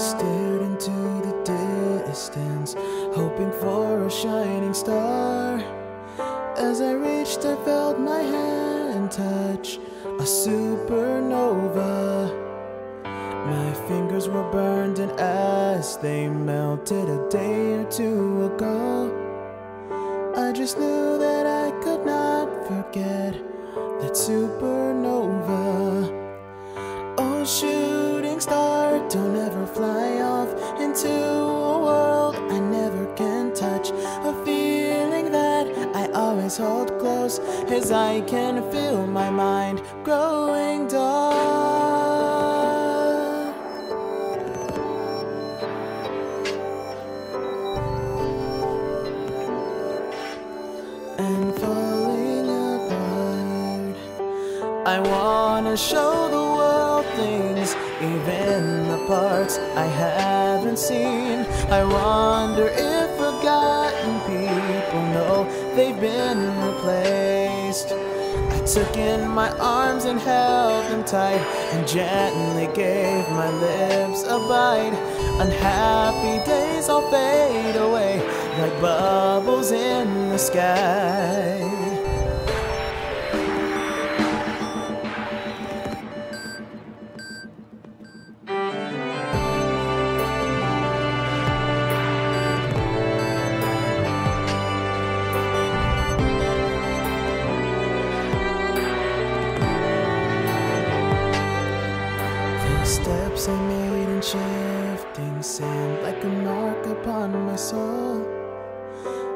stared into the distance, hoping for a shining star. As I reached, I felt my hand touch a supernova. My fingers were burned, and as they melted a day or two ago, I just knew that I could not forget that supernova. Oh, shoot. Always hold close as I can feel my mind growing dark. and falling apart. I wanna show the world things, even the parts I haven't seen. I wonder if they've been replaced. I took in my arms and held them tight and gently gave my lips a bite. Unhappy days all fade away like bubbles in the sky. Steps I made in shifting sand like a mark upon my soul.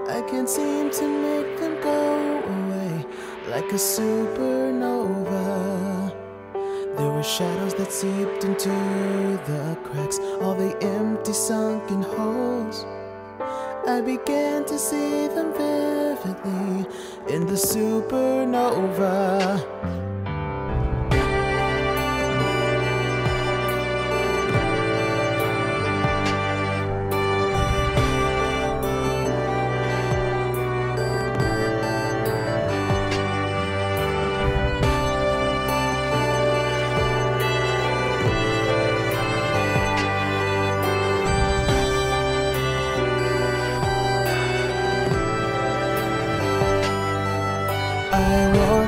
I can't seem to make them go away like a supernova. There were shadows that seeped into the cracks, all the empty sunken holes. I began to see them vividly in the supernova.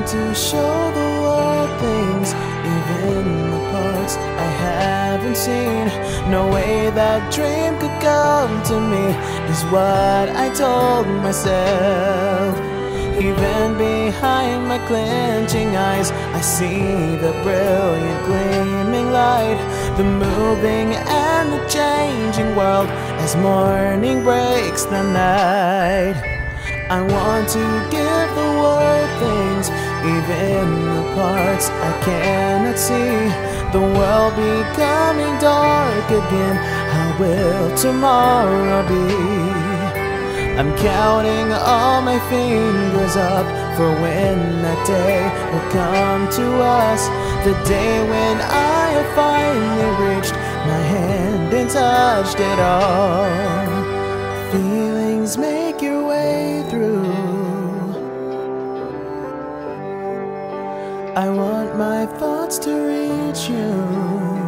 To show the world things, even the parts I haven't seen. No way that dream could come to me, is what I told myself. Even behind my clenching eyes, I see the brilliant gleaming light, the moving and the changing world as morning breaks the night. I want to give the world things, even the parts I cannot see. The world becoming dark again. How will tomorrow be? I'm counting all my fingers up for when that day will come to us. The day when I have finally reached my hand and touched it all. Feelings make your way through. I want my thoughts to reach you.